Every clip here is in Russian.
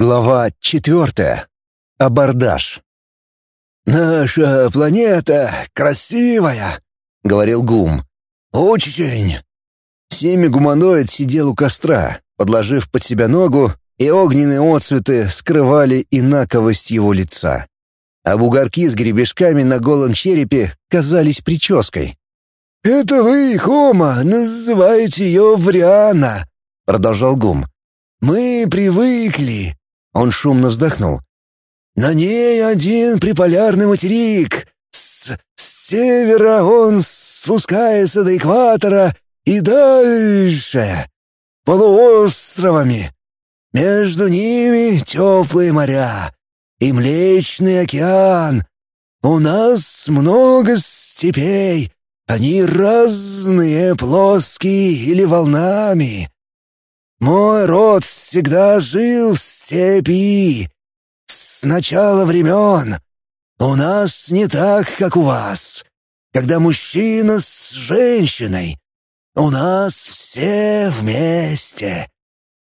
Глава четвертая. Абордаж. «Наша планета красивая», — говорил Гум. «Очень». Семя гуманоид сидел у костра, подложив под себя ногу, и огненные отцветы скрывали инаковость его лица. А бугорки с гребешками на голом черепе казались прической. «Это вы, Хома, называете ее Вриана», — продолжал Гум. «Мы привыкли, он шумно вздохнул. «На ней один приполярный материк. С, с севера он спускается до экватора и дальше, полуостровами. Между ними теплые моря и Млечный океан. У нас много степей, они разные, плоские или волнами. Мой род всегда жил в степи. С начала времен. У нас не так, как у вас. Когда мужчина с женщиной. У нас все вместе.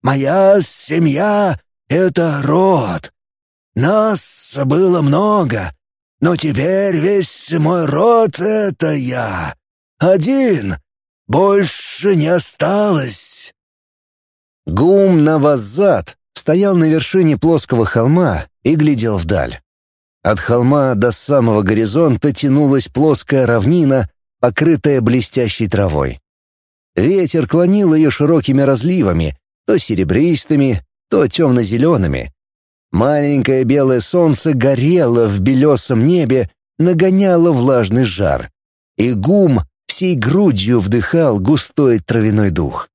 Моя семья — это род. Нас было много, но теперь весь мой род — это я. Один. Больше не осталось. Гум Навазад стоял на вершине плоского холма и глядел вдаль. От холма до самого горизонта тянулась плоская равнина, покрытая блестящей травой. Ветер клонил ее широкими разливами, то серебристыми, то темно-зелеными. Маленькое белое солнце горело в белесом небе, нагоняло влажный жар, и гум всей грудью вдыхал густой травяной дух.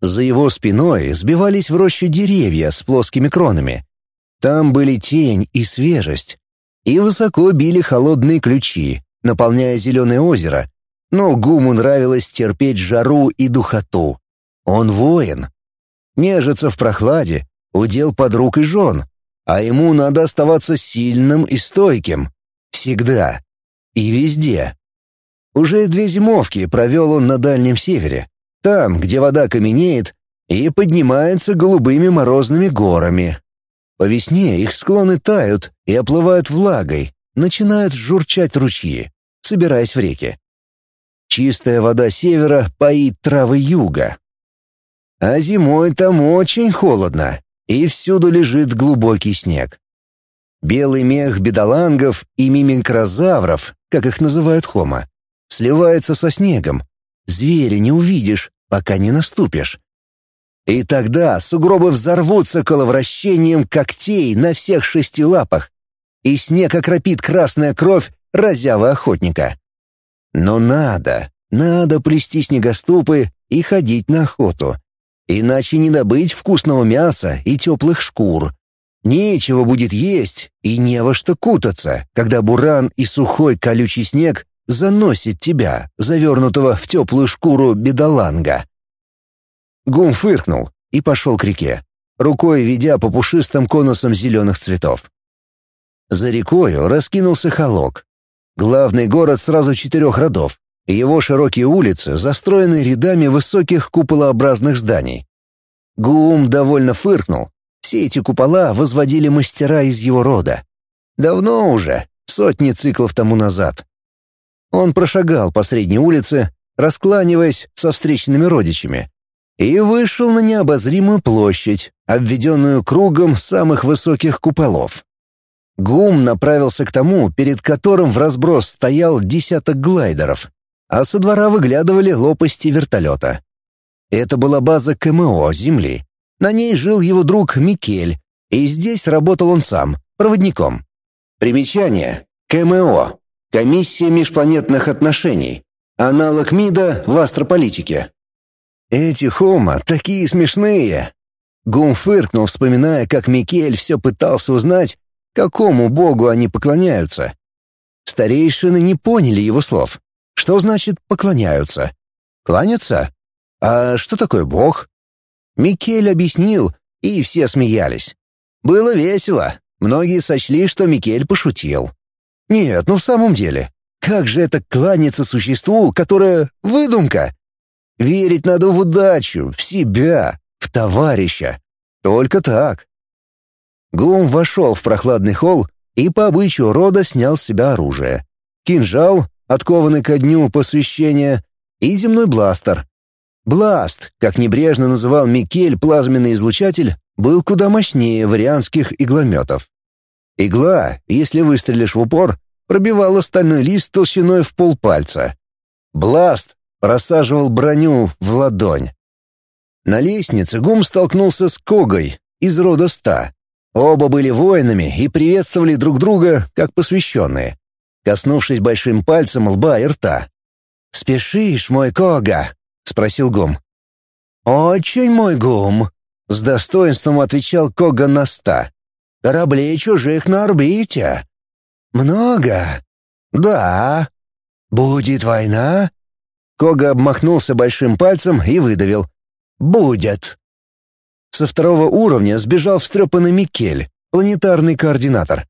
За его спиной сбивались в рощу деревья с плоскими кронами. Там были тень и свежесть. И высоко били холодные ключи, наполняя зеленое озеро. Но Гуму нравилось терпеть жару и духоту. Он воин. Нежится в прохладе, удел подруг и жен. А ему надо оставаться сильным и стойким. Всегда. И везде. Уже две зимовки провел он на Дальнем Севере. Там, где вода каменеет и поднимается голубыми морозными горами. По весне их склоны тают и оплывают влагой, начинают журчать ручьи, собираясь в реки. Чистая вода севера поит травы юга. А зимой там очень холодно, и всюду лежит глубокий снег. Белый мех бедолангов и мимикрозавров, как их называют хома, сливается со снегом. Зверя не увидишь, пока не наступишь. И тогда сугробы взорвутся коловращением когтей на всех шести лапах, и снег окропит красная кровь разявы охотника. Но надо, надо плести снегоступы и ходить на охоту. Иначе не добыть вкусного мяса и теплых шкур. Нечего будет есть и не во что кутаться, когда буран и сухой колючий снег заносит тебя, завернутого в теплую шкуру бедоланга. Гум фыркнул и пошел к реке, рукой ведя по пушистым конусам зеленых цветов. За рекою раскинулся холок. Главный город сразу четырех родов, и его широкие улицы застроены рядами высоких куполообразных зданий. Гум довольно фыркнул. Все эти купола возводили мастера из его рода. Давно уже, сотни циклов тому назад. Он прошагал по средней улице, раскланиваясь со встречными родичами, и вышел на необозримую площадь, обведенную кругом самых высоких куполов. Гум направился к тому, перед которым в разброс стоял десяток глайдеров, а со двора выглядывали лопасти вертолета. Это была база КМО Земли. На ней жил его друг Микель, и здесь работал он сам, проводником. Примечание. КМО Комиссия межпланетных отношений. Аналог МИДа в астрополитике. Эти хома такие смешные. Гум фыркнул, вспоминая, как Микель все пытался узнать, какому богу они поклоняются. Старейшины не поняли его слов. Что значит «поклоняются»? Кланяться? А что такое бог? Микель объяснил, и все смеялись. Было весело. Многие сочли, что Микель пошутил. Нет, ну в самом деле, как же это кланяться существу, которое выдумка? Верить надо в удачу, в себя, в товарища. Только так. Гум вошел в прохладный холл и по обычаю рода снял с себя оружие. Кинжал, откованный ко дню посвящения, и земной бластер. Бласт, как небрежно называл Микель плазменный излучатель, был куда мощнее варианских иглометов. Игла, если выстрелишь в упор, пробивала стальной лист толщиной в полпальца. Бласт просаживал броню в ладонь. На лестнице Гум столкнулся с Когой из рода Ста. Оба были воинами и приветствовали друг друга как посвященные, коснувшись большим пальцем лба и рта. «Спешишь, мой Кога?» — спросил Гум. «Очень, мой Гум», — с достоинством отвечал Кога на ста. «Кораблей чужих на орбите». «Много?» «Да». «Будет война?» Кога обмахнулся большим пальцем и выдавил. «Будет». Со второго уровня сбежал встрепанный Микель, планетарный координатор.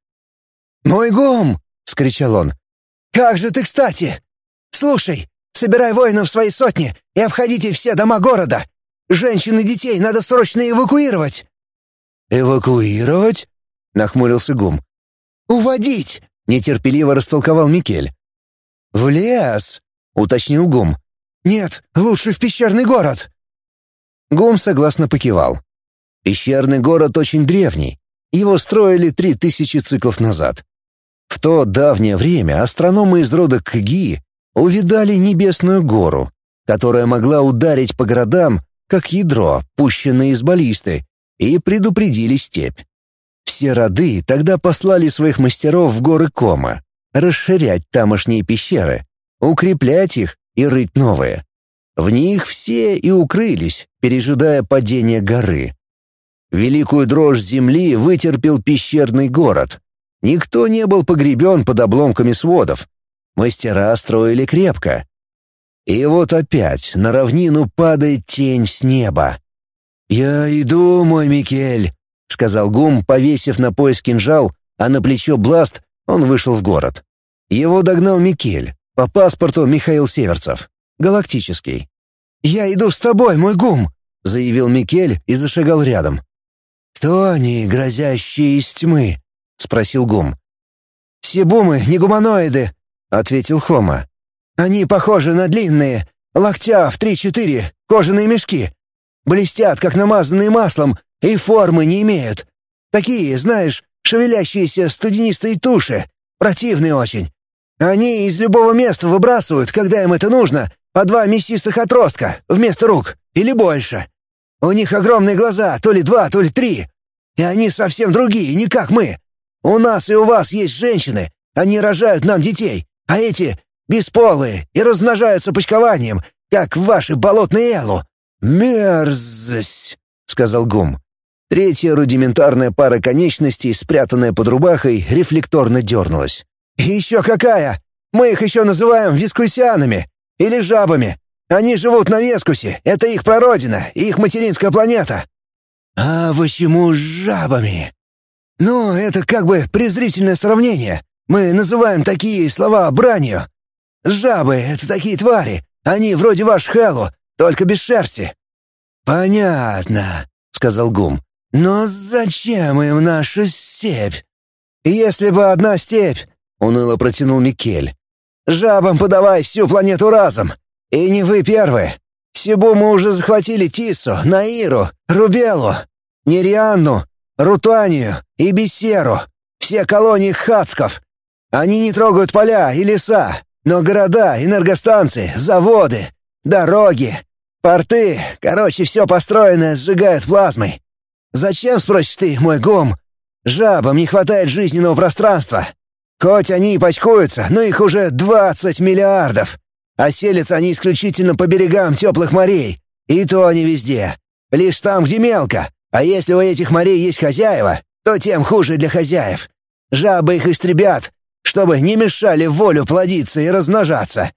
«Мой гум!» — скричал он. «Как же ты кстати! Слушай, собирай воинов в свои сотни и обходите все дома города. Женщин и детей надо срочно эвакуировать». «Эвакуировать?» — нахмурился гум. «Уводить!» — нетерпеливо растолковал Микель. «В лес!» — уточнил гум. «Нет, лучше в пещерный город!» Гум согласно покивал. Пещерный город очень древний. Его строили три тысячи циклов назад. В то давнее время астрономы из рода Кги увидали небесную гору, которая могла ударить по городам, как ядро, пущенное из баллисты, и предупредили степь. Все роды тогда послали своих мастеров в горы Кома, расширять тамошние пещеры, укреплять их и рыть новые. В них все и укрылись, пережидая падение горы. Великую дрожь земли вытерпел пещерный город. Никто не был погребен под обломками сводов. Мастера строили крепко. И вот опять на равнину падает тень с неба. «Я иду, мой Микель», — сказал Гум, повесив на пояс кинжал, а на плечо бласт, он вышел в город. Его догнал Микель, по паспорту Михаил Северцев. Галактический. «Я иду с тобой, мой гум!» — заявил Микель и зашагал рядом. «Кто они, грозящие из тьмы?» — спросил гум. «Сибумы, не гуманоиды», — ответил Хома. «Они похожи на длинные, локтя в три-четыре, кожаные мешки. Блестят, как намазанные маслом, и формы не имеют. Такие, знаешь, шевелящиеся студенистые туши. Противные очень. Они из любого места выбрасывают, когда им это нужно, по два мясистых отростка вместо рук или больше. У них огромные глаза, то ли два, то ли три. И они совсем другие, не как мы. У нас и у вас есть женщины, они рожают нам детей, а эти бесполые и размножаются почкованием, как ваши болотные элу. Мерзость, сказал Гум. Третья рудиментарная пара конечностей, спрятанная под рубахой, рефлекторно дернулась. «Еще какая! Мы их еще называем вискусианами или жабами. Они живут на Вескусе, это их прародина, их материнская планета». «А почему жабами?» «Ну, это как бы презрительное сравнение. Мы называем такие слова бранью. Жабы — это такие твари, они вроде ваш Хэллу, только без шерсти». «Понятно», — сказал Гум. «Но зачем им наша степь?» «Если бы одна степь, — уныло протянул Микель. «Жабам подавай всю планету разом! И не вы первые! Сибу мы уже захватили Тису, Наиру, Рубелу, Нерианну, Рутанию и Бесеру, все колонии хацков. Они не трогают поля и леса, но города, энергостанции, заводы, дороги, порты, короче, все построенное сжигают плазмой. Зачем, спросишь ты, мой гом? Жабам не хватает жизненного пространства, Хоть они и пачкуются, но их уже 20 миллиардов. А селятся они исключительно по берегам теплых морей. И то не везде. Лишь там, где мелко. А если у этих морей есть хозяева, то тем хуже для хозяев. Жабы их истребят, чтобы не мешали волю плодиться и размножаться.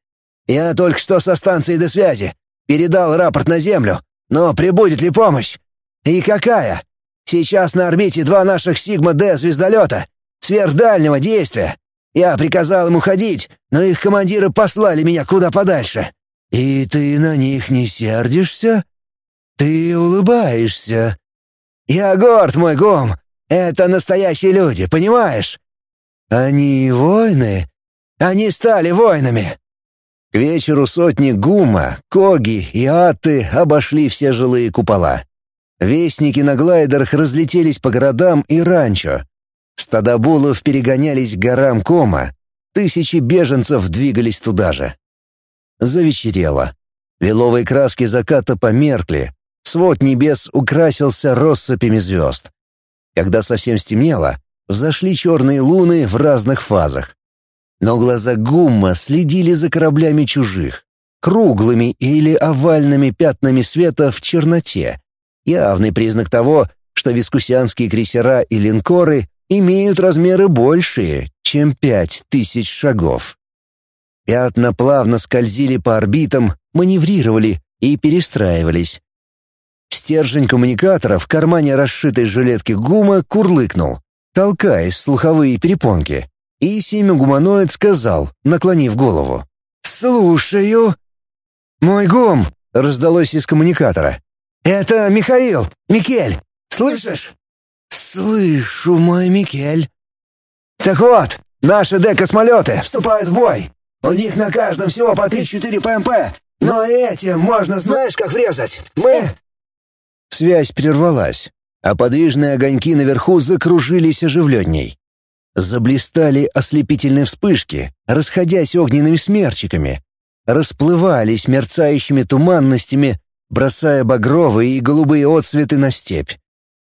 Я только что со станции до связи. Передал рапорт на Землю. Но прибудет ли помощь? И какая? Сейчас на орбите два наших Сигма-Д звездолета сверхдальнего действия. Я приказал им уходить, но их командиры послали меня куда подальше. И ты на них не сердишься? Ты улыбаешься. Я горд, мой гом. Это настоящие люди, понимаешь? Они воины? Они стали воинами. К вечеру сотни Гума, Коги и Аты обошли все жилые купола. Вестники на глайдерах разлетелись по городам и ранчо. Стада булов перегонялись к горам Кома. Тысячи беженцев двигались туда же. Завечерело. Лиловые краски заката померкли. Свод небес украсился россыпями звезд. Когда совсем стемнело, взошли черные луны в разных фазах. Но глаза Гумма следили за кораблями чужих, круглыми или овальными пятнами света в черноте. Явный признак того, что вискусианские крейсера и линкоры имеют размеры большие, чем пять тысяч шагов. Пятна плавно скользили по орбитам, маневрировали и перестраивались. Стержень коммуникатора в кармане расшитой жилетки ГУМа курлыкнул, толкаясь слуховые перепонки. И семя гуманоид сказал, наклонив голову. «Слушаю». «Мой гум!» — раздалось из коммуникатора. «Это Михаил! Микель! Слышишь?» «Слышу, мой Микель». «Так вот, наши Д-космолеты вступают в бой. У них на каждом всего по три-четыре ПМП, но этим можно знаешь, как врезать. Мы...» Связь прервалась, а подвижные огоньки наверху закружились оживленней. Заблистали ослепительные вспышки, расходясь огненными смерчиками. Расплывались мерцающими туманностями, бросая багровые и голубые отсветы на степь.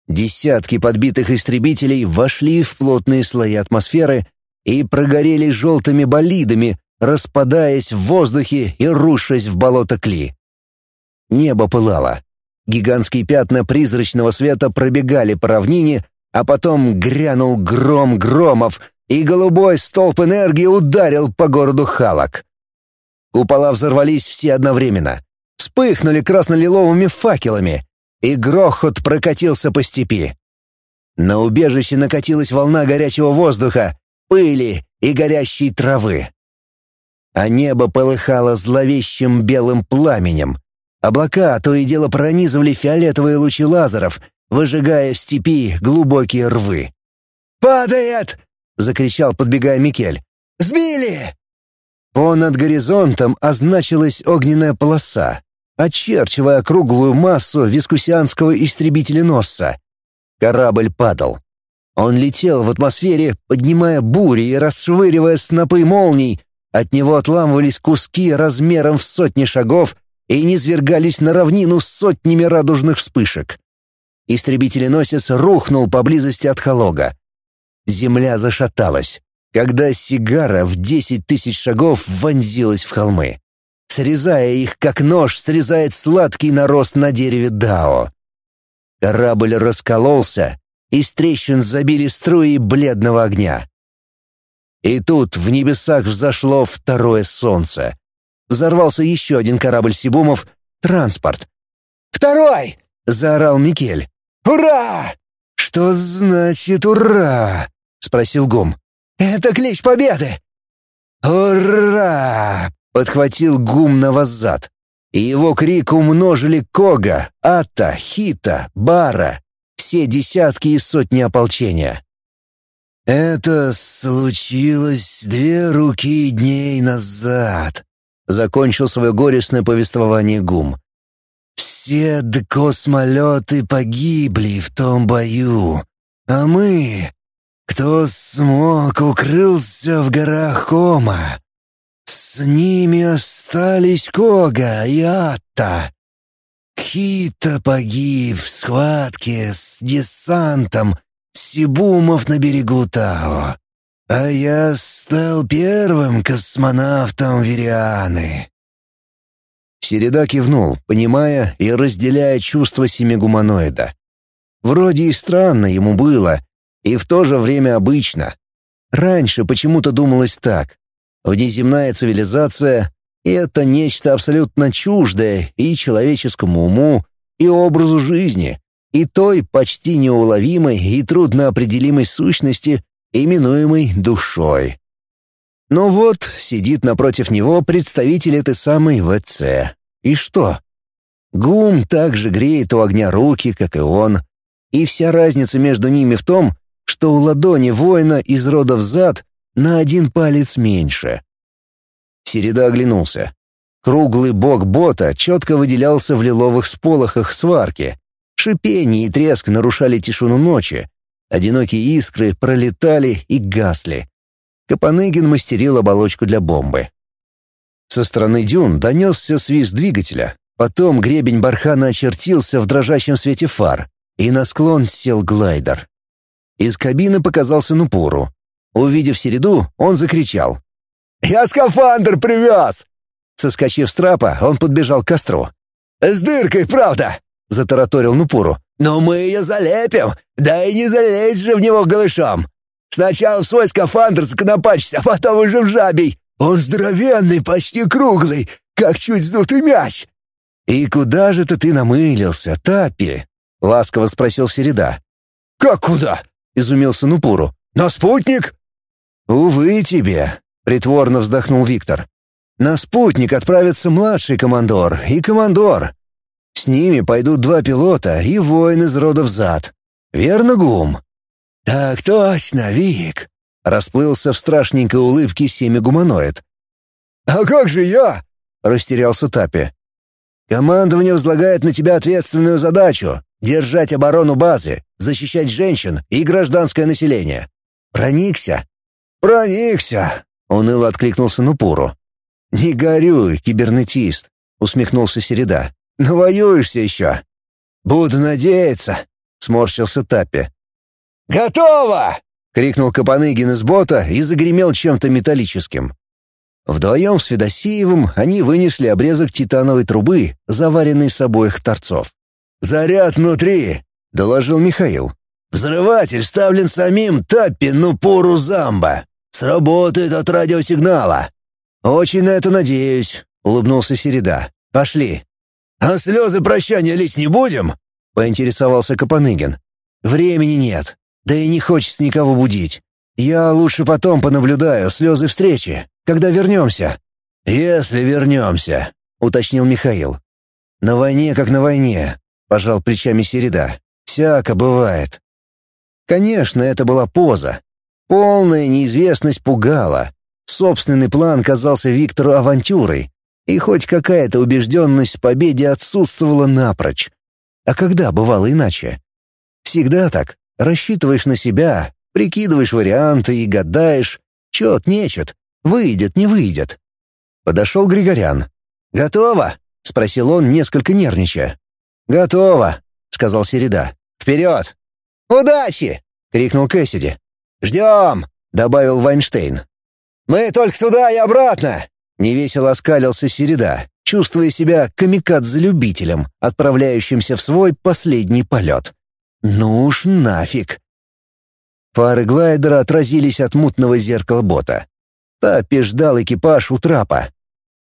Десятки подбитых истребителей вошли в плотные слои атмосферы и прогорели желтыми болидами, распадаясь в воздухе и рушась в болото Кли. Небо пылало. Гигантские пятна призрачного света пробегали по равнине, а потом грянул гром громов, и голубой столб энергии ударил по городу Халак. Купола взорвались все одновременно, вспыхнули красно-лиловыми факелами, и грохот прокатился по степи. На убежище накатилась волна горячего воздуха, пыли и горящей травы. А небо полыхало зловещим белым пламенем. Облака то и дело пронизывали фиолетовые лучи лазеров, выжигая в степи глубокие рвы. «Падает!» — закричал, подбегая Микель. «Сбили!» Понад горизонтом означилась огненная полоса, очерчивая круглую массу вискусианского истребителеносца. Корабль падал. Он летел в атмосфере, поднимая бури и расшвыривая снопы молний. От него отламывались куски размером в сотни шагов и низвергались на равнину сотнями радужных вспышек. Истребителеносец рухнул поблизости от Холога. Земля зашаталась, когда сигара в десять тысяч шагов вонзилась в холмы срезая их, как нож срезает сладкий нарост на дереве дао. Корабль раскололся, из трещин забили струи бледного огня. И тут в небесах взошло второе солнце. Взорвался еще один корабль Сибумов — транспорт. «Второй!» — заорал Микель. «Ура!» «Что значит «ура»?» — спросил Гум. «Это клич победы!» «Ура!» Подхватил гум на воззад. И его крик умножили Кога, Ата, Хита, Бара, все десятки и сотни ополчения. «Это случилось две руки дней назад», — закончил свое горестное повествование Гум. «Все космолеты погибли в том бою, а мы, кто смог, укрылся в горах Кома. С ними остались Кога и Атта. Кита погиб в схватке с десантом Сибумов на берегу Тао. А я стал первым космонавтом Верианы. Середа кивнул, понимая и разделяя чувства семигуманоида. Вроде и странно ему было, и в то же время обычно. Раньше почему-то думалось так. Внеземная цивилизация — это нечто абсолютно чуждое и человеческому уму, и образу жизни, и той почти неуловимой и трудноопределимой сущности, именуемой душой. Но вот сидит напротив него представитель этой самой ВЦ. И что? Гум также греет у огня руки, как и он, И вся разница между ними в том, что у ладони воина из рода взад на один палец меньше. Середа оглянулся. Круглый бок бота четко выделялся в лиловых сполохах сварки. Шипение и треск нарушали тишину ночи. Одинокие искры пролетали и гасли. Капаныгин мастерил оболочку для бомбы. Со стороны дюн донесся свист двигателя. Потом гребень бархана очертился в дрожащем свете фар, и на склон сел глайдер. Из кабины показался Нупуру. Увидев середу, он закричал. «Я скафандр привез!» Соскочив с трапа, он подбежал к костру. «С дыркой, правда!» — затараторил Нупуру. «Но мы ее залепим, да и не залезть же в него голышом. Сначала в свой скафандр законопачься, а потом уже в жабий. Он здоровенный, почти круглый, как чуть сдутый мяч». «И куда же ты намылился, Тапи?» — ласково спросил Середа. «Как куда?» — изумился Нупуру. «На спутник?» «Увы тебе», — притворно вздохнул Виктор. «На спутник отправится младший командор и командор. С ними пойдут два пилота и воин из рода взад. Верно, Гум?» «Так точно, Вик», — расплылся в страшненькой улыбке семигуманоид. «А как же я?» — растерялся Тапи. «Командование возлагает на тебя ответственную задачу — держать оборону базы, защищать женщин и гражданское население. Проникся?» «Проникся!» — уныло откликнулся Нупуру. «Не горюй, кибернетист», — усмехнулся Середа. «Навоюешься еще». «Буду надеяться», — сморщился Таппи. «Готово!» — крикнул Капаныгин из бота и загремел чем-то металлическим. Вдвоем с Федосеевым они вынесли обрезок титановой трубы, заваренной с обоих торцов. «Заряд внутри!» — доложил Михаил. «Взрыватель ставлен самим Таппи Нупуру Замба. Сработает от радиосигнала». «Очень на это надеюсь», — улыбнулся Середа. «Пошли». «А слезы прощания лить не будем?» — поинтересовался Капаныгин. «Времени нет. Да и не хочется никого будить. Я лучше потом понаблюдаю слезы встречи, когда вернемся». «Если вернемся», — уточнил Михаил. «На войне как на войне», — пожал плечами Середа. «Всяко бывает». Конечно, это была поза. Полная неизвестность пугала. Собственный план казался Виктору авантюрой, и хоть какая-то убежденность в победе отсутствовала напрочь. А когда бывало иначе? Всегда так. Рассчитываешь на себя, прикидываешь варианты и гадаешь, чет, нечет, выйдет, не выйдет. Подошел Григорян. «Готово?» — спросил он, несколько нервничая. «Готово», — сказал Середа. «Вперед!» «Удачи!» — крикнул Кэссиди. «Ждем!» — добавил Вайнштейн. «Мы только туда и обратно!» — невесело оскалился Середа, чувствуя себя камикадзе-любителем, отправляющимся в свой последний полет. Ну уж нафиг. Фары глайдера отразились от мутного зеркала бота. Таппи ждал экипаж у трапа.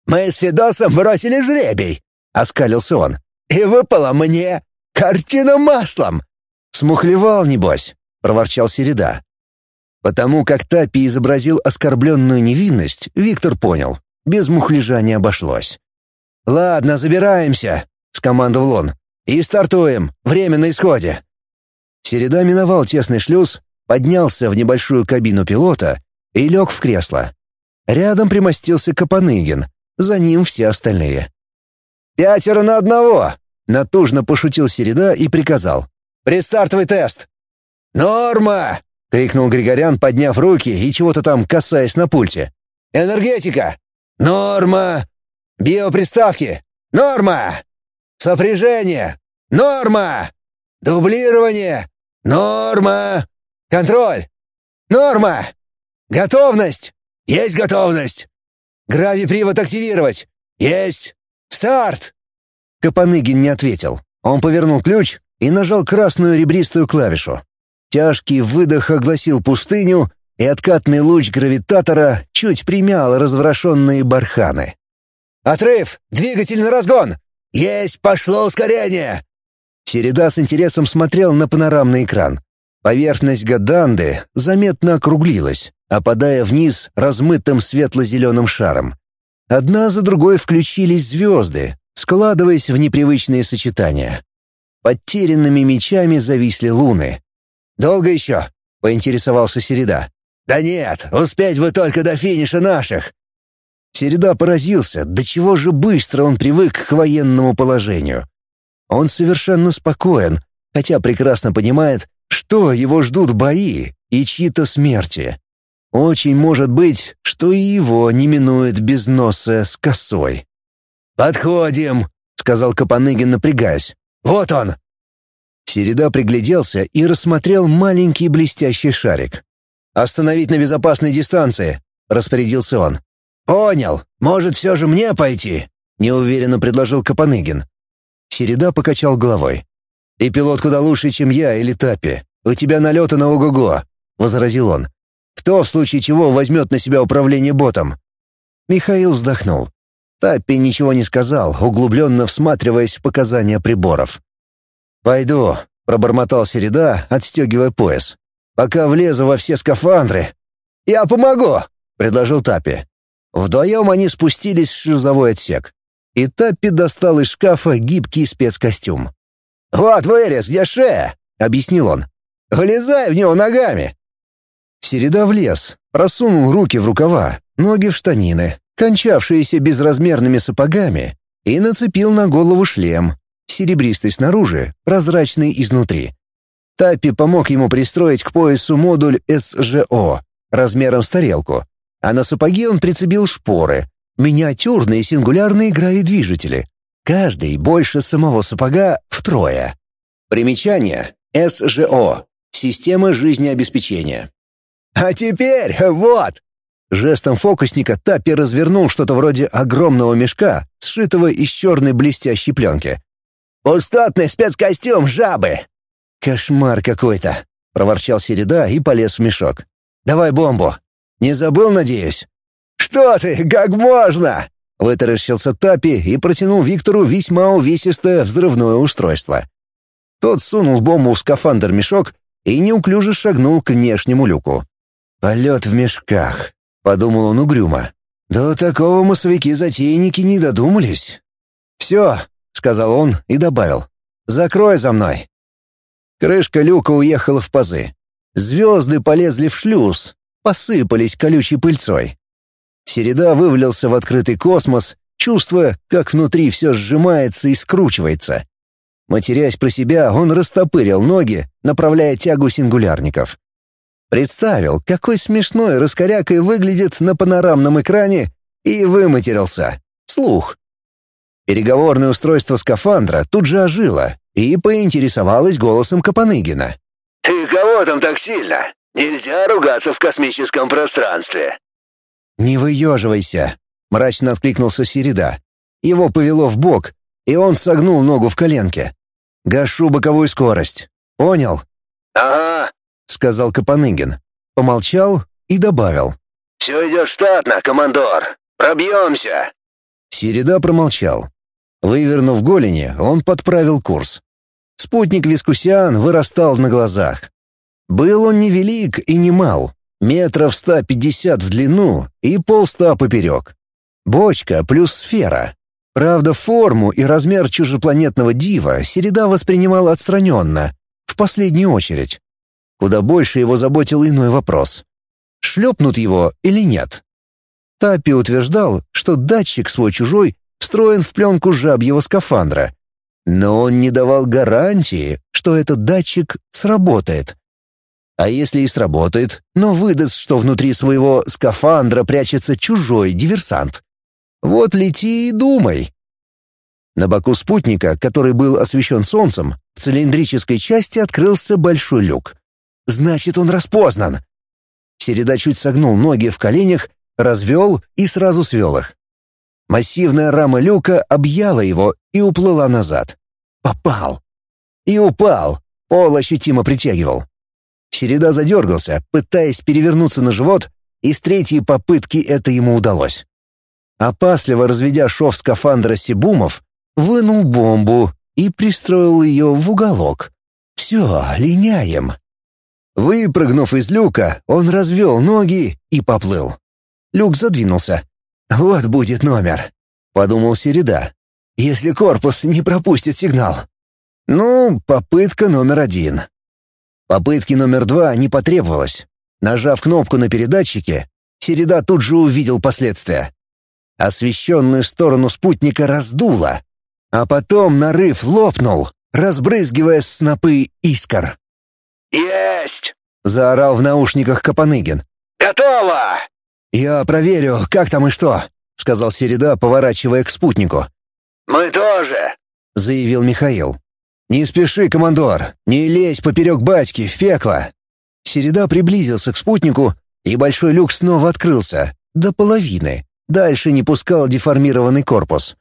«Мы с Федосом бросили жребий», — оскалился он. «И выпало мне картина маслом». «Смухлевал, небось», — проворчал Середа. Потому как Таппи изобразил оскорбленную невинность, Виктор понял. Без мухляжа не обошлось. «Ладно, забираемся», — скомандовал он. «И стартуем. Время на исходе». Середа миновал тесный шлюз, поднялся в небольшую кабину пилота и лег в кресло. Рядом примостился Капаныгин, за ним все остальные. «Пятеро на одного!» — натужно пошутил Середа и приказал. «Предстартовый тест!» «Норма!» — крикнул Григорян, подняв руки и чего-то там касаясь на пульте. «Энергетика! Норма! Биоприставки! Норма! Сопряжение! Норма! Дублирование! Норма! Контроль! Норма! Готовность! Есть готовность! Гравипривод активировать! Есть! Старт!» Капаныгин не ответил. Он повернул ключ и нажал красную ребристую клавишу. Тяжкий выдох огласил пустыню, и откатный луч гравитатора чуть примял разворошенные барханы. «Отрыв! Двигатель на разгон! Есть! Пошло ускорение!» Середа с интересом смотрел на панорамный экран. Поверхность Гаданды заметно округлилась, опадая вниз размытым светло-зеленым шаром. Одна за другой включились звезды, складываясь в непривычные сочетания. Под терянными мечами зависли луны. «Долго еще?» — поинтересовался Середа. «Да нет, успеть вы только до финиша наших!» Середа поразился, до чего же быстро он привык к военному положению. Он совершенно спокоен, хотя прекрасно понимает, что его ждут бои и чьи-то смерти. Очень может быть, что и его не минует без носа с косой. «Подходим!» — сказал Капаныгин, напрягаясь. «Вот он!» Середа пригляделся и рассмотрел маленький блестящий шарик. «Остановить на безопасной дистанции», — распорядился он. «Понял. Может, все же мне пойти?» — неуверенно предложил Капаныгин. Середа покачал головой. «Ты пилот куда лучше, чем я или Тапи. У тебя налеты на ого-го», — возразил он. «Кто в случае чего возьмет на себя управление ботом?» Михаил вздохнул. Таппи ничего не сказал, углубленно всматриваясь в показания приборов. «Пойду», — пробормотал Середа, отстегивая пояс. «Пока влезу во все скафандры». «Я помогу», — предложил Таппи. Вдвоем они спустились в шлюзовой отсек. И Таппи достал из шкафа гибкий спецкостюм. «Вот вырез, где шея», — объяснил он. «Влезай в него ногами». Середа влез, просунул руки в рукава, ноги в штанины, кончавшиеся безразмерными сапогами, и нацепил на голову шлем, серебристый снаружи, прозрачный изнутри. Таппи помог ему пристроить к поясу модуль СЖО размером с тарелку, а на сапоги он прицепил шпоры, миниатюрные сингулярные гравидвижители, каждый больше самого сапога втрое. Примечание. СЖО. Система жизнеобеспечения. «А теперь вот!» Жестом фокусника Таппи развернул что-то вроде огромного мешка, сшитого из черной блестящей пленки. «Пустотный спецкостюм жабы!» «Кошмар какой-то!» — проворчал Середа и полез в мешок. «Давай бомбу! Не забыл, надеюсь?» «Что ты, как можно?» — вытаращился Тапи и протянул Виктору весьма увесистое взрывное устройство. Тот сунул бомбу в скафандр-мешок и неуклюже шагнул к внешнему люку. «Полет в мешках подумал он угрюмо. До такого массовики-затейники не додумались. «Все», — сказал он и добавил. «Закрой за мной». Крышка люка уехала в пазы. Звезды полезли в шлюз, посыпались колючей пыльцой. Середа вывалился в открытый космос, чувствуя, как внутри все сжимается и скручивается. Матерясь про себя, он растопырил ноги, направляя тягу сингулярников. Представил, какой смешной раскорякой выглядит на панорамном экране, и выматерился. Слух. Переговорное устройство скафандра тут же ожило и поинтересовалось голосом Капаныгина. «Ты кого там так сильно? Нельзя ругаться в космическом пространстве». «Не выеживайся», — мрачно откликнулся Середа. Его повело в бок, и он согнул ногу в коленке. «Гашу боковую скорость. Понял?» «Ага», — сказал Капаныгин. Помолчал и добавил. «Все идет штатно, командор. Пробьемся!» Середа промолчал. Вывернув голени, он подправил курс. Спутник Вискусиан вырастал на глазах. Был он невелик и не мал, метров ста пятьдесят в длину и полста поперек. Бочка плюс сфера. Правда, форму и размер чужепланетного дива Середа воспринимал отстраненно, в последнюю очередь. Куда больше его заботил иной вопрос. Шлепнут его или нет? Тапи утверждал, что датчик свой-чужой встроен в пленку жабьего скафандра. Но он не давал гарантии, что этот датчик сработает. А если и сработает, но выдаст, что внутри своего скафандра прячется чужой диверсант? Вот лети и думай. На боку спутника, который был освещен солнцем, в цилиндрической части открылся большой люк. Значит, он распознан. Середа чуть согнул ноги в коленях, развел и сразу свел их. Массивная рама люка объяла его и уплыла назад. Попал. И упал. Пол ощутимо притягивал. Середа задергался, пытаясь перевернуться на живот, и с третьей попытки это ему удалось. Опасливо разведя шов скафандра Сибумов, вынул бомбу и пристроил ее в уголок. «Все, линяем». Выпрыгнув из люка, он развел ноги и поплыл. Люк задвинулся. «Вот будет номер», — подумал Середа. «Если корпус не пропустит сигнал». Ну, попытка номер один. Попытки номер два не потребовалось. Нажав кнопку на передатчике, Середа тут же увидел последствия. Освещенную сторону спутника раздуло, а потом нарыв лопнул, разбрызгивая снопы искр. «Есть!» — заорал в наушниках Капаныгин. «Готово!» «Я проверю, как там и что», — сказал Середа, поворачивая к спутнику. «Мы тоже», — заявил Михаил. «Не спеши, командор, не лезь поперек батьки в пекло». Середа приблизился к спутнику, и большой люк снова открылся, до половины. Дальше не пускал деформированный корпус.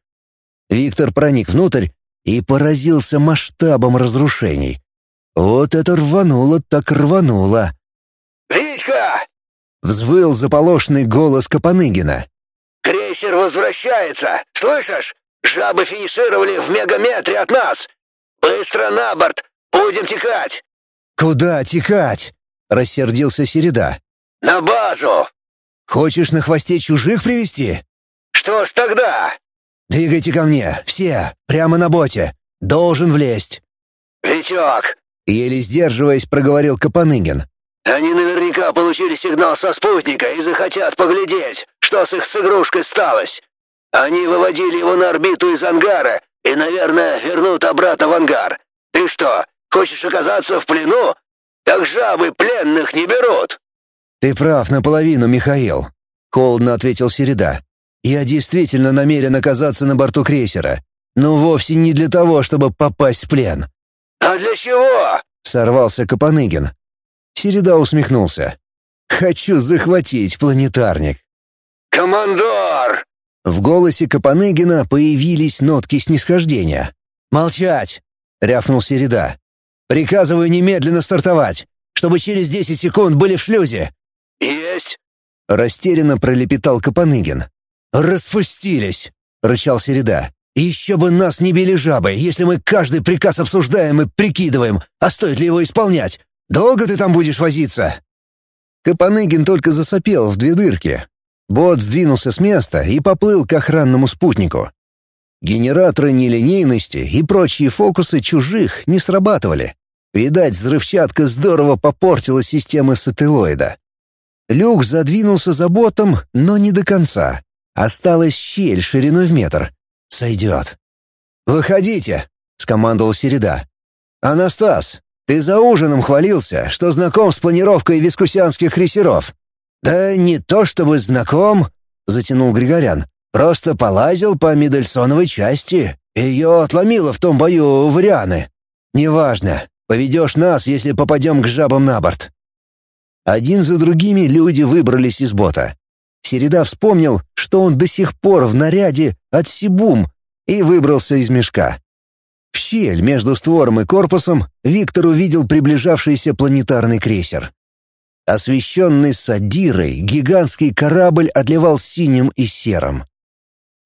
Виктор проник внутрь и поразился масштабом разрушений. Вот это рвануло так рвануло. «Витька!» — взвыл заполошенный голос Капаныгина. «Крейсер возвращается! Слышишь? Жабы финишировали в мегаметре от нас! Быстро на борт! Будем текать!» «Куда текать?» — рассердился Середа. «На базу!» «Хочешь на хвосте чужих привести? «Что ж тогда?» «Двигайте ко мне, все, прямо на боте. Должен влезть». «Витек!» — еле сдерживаясь, проговорил Капаныгин. «Они наверняка получили сигнал со спутника и захотят поглядеть, что с их с игрушкой сталось. Они выводили его на орбиту из ангара и, наверное, вернут обратно в ангар. Ты что, хочешь оказаться в плену? Так жабы пленных не берут!» «Ты прав наполовину, Михаил», — холодно ответил Середа. «Я действительно намерен оказаться на борту крейсера, но вовсе не для того, чтобы попасть в плен». «А для чего?» — сорвался Капаныгин. Середа усмехнулся. «Хочу захватить планетарник». «Командор!» В голосе Капаныгина появились нотки снисхождения. «Молчать!» — рявкнул Середа. «Приказываю немедленно стартовать, чтобы через десять секунд были в шлюзе. «Есть!» — растерянно пролепетал Капаныгин. «Распустились!» — рычал Середа. «Еще бы нас не били жабы, если мы каждый приказ обсуждаем и прикидываем, а стоит ли его исполнять. Долго ты там будешь возиться?» Капаныгин только засопел в две дырки. Бот сдвинулся с места и поплыл к охранному спутнику. Генераторы нелинейности и прочие фокусы чужих не срабатывали. Видать, взрывчатка здорово попортила системы сателлоида. Люк задвинулся за ботом, но не до конца. Осталась щель шириной в метр. Сойдет. «Выходите!» — скомандовал Середа. «Анастас, ты за ужином хвалился, что знаком с планировкой вискусянских крейсеров». «Да не то чтобы знаком», — затянул Григорян. «Просто полазил по Мидельсоновой части. Ее отломило в том бою в Рианы. Неважно, поведешь нас, если попадем к жабам на борт. Один за другими люди выбрались из бота. Середа вспомнил, что он до сих пор в наряде от Сибум и выбрался из мешка. В щель между створом и корпусом Виктор увидел приближавшийся планетарный крейсер. Освещенный садирой, гигантский корабль отливал синим и серым.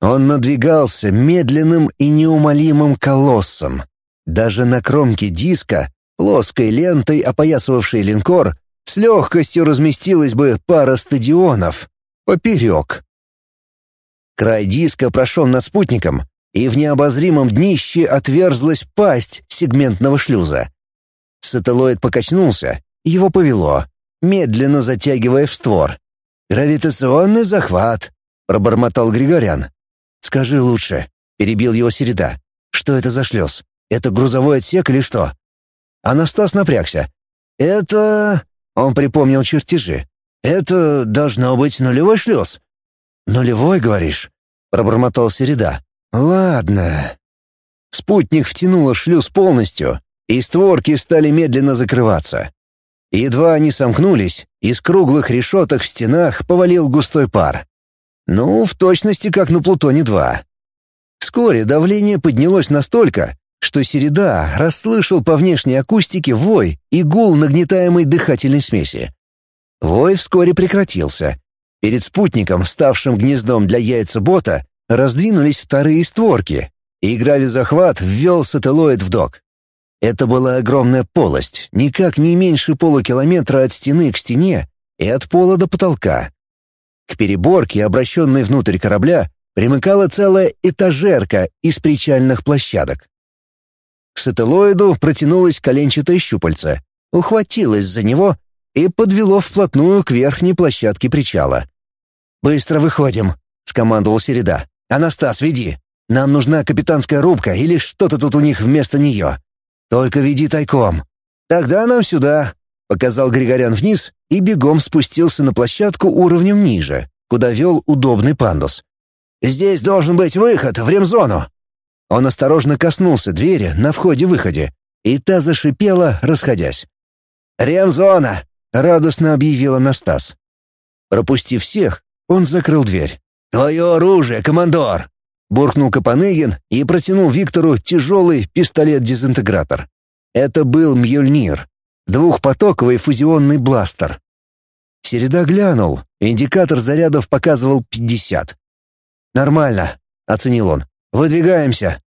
Он надвигался медленным и неумолимым колоссом. Даже на кромке диска, плоской лентой опоясывавшей линкор, с легкостью разместилась бы пара стадионов. Поперек. Край диска прошел над спутником, и в необозримом днище отверзлась пасть сегментного шлюза. Сателлоид покачнулся, его повело, медленно затягивая в створ. «Гравитационный захват», — пробормотал Григорян. «Скажи лучше», — перебил его Середа. «Что это за шлюз? Это грузовой отсек или что?» Анастас напрягся. «Это...» Он припомнил чертежи. «Это должно быть нулевой шлюз». «Нулевой, говоришь?» — пробормотал Середа. «Ладно». Спутник втянуло шлюз полностью, и створки стали медленно закрываться. Едва они сомкнулись, из круглых решеток в стенах повалил густой пар. Ну, в точности, как на Плутоне-2. Вскоре давление поднялось настолько, что Середа расслышал по внешней акустике вой и гул нагнетаемой дыхательной смеси. Вой вскоре прекратился. Перед спутником, ставшим гнездом для яйца бота, раздвинулись вторые створки, и гравизахват ввел сателлоид в док. Это была огромная полость, никак не меньше полукилометра от стены к стене и от пола до потолка. К переборке, обращенной внутрь корабля, примыкала целая этажерка из причальных площадок сателлоиду протянулось коленчатое щупальце, ухватилось за него и подвело вплотную к верхней площадке причала. «Быстро выходим», — скомандовал Середа. «Анастас, веди. Нам нужна капитанская рубка или что-то тут у них вместо нее. Только веди тайком». «Тогда нам сюда», — показал Григорян вниз и бегом спустился на площадку уровнем ниже, куда вел удобный пандус. «Здесь должен быть выход в ремзону». Он осторожно коснулся двери на входе-выходе, и та зашипела, расходясь. «Ремзона!» — радостно объявил Анастас. Пропустив всех, он закрыл дверь. «Твое оружие, командор!» — буркнул Капаныгин и протянул Виктору тяжелый пистолет-дезинтегратор. Это был Мьёльнир, двухпотоковый фузионный бластер. Середа глянул, индикатор зарядов показывал пятьдесят. «Нормально», — оценил он. «Выдвигаемся».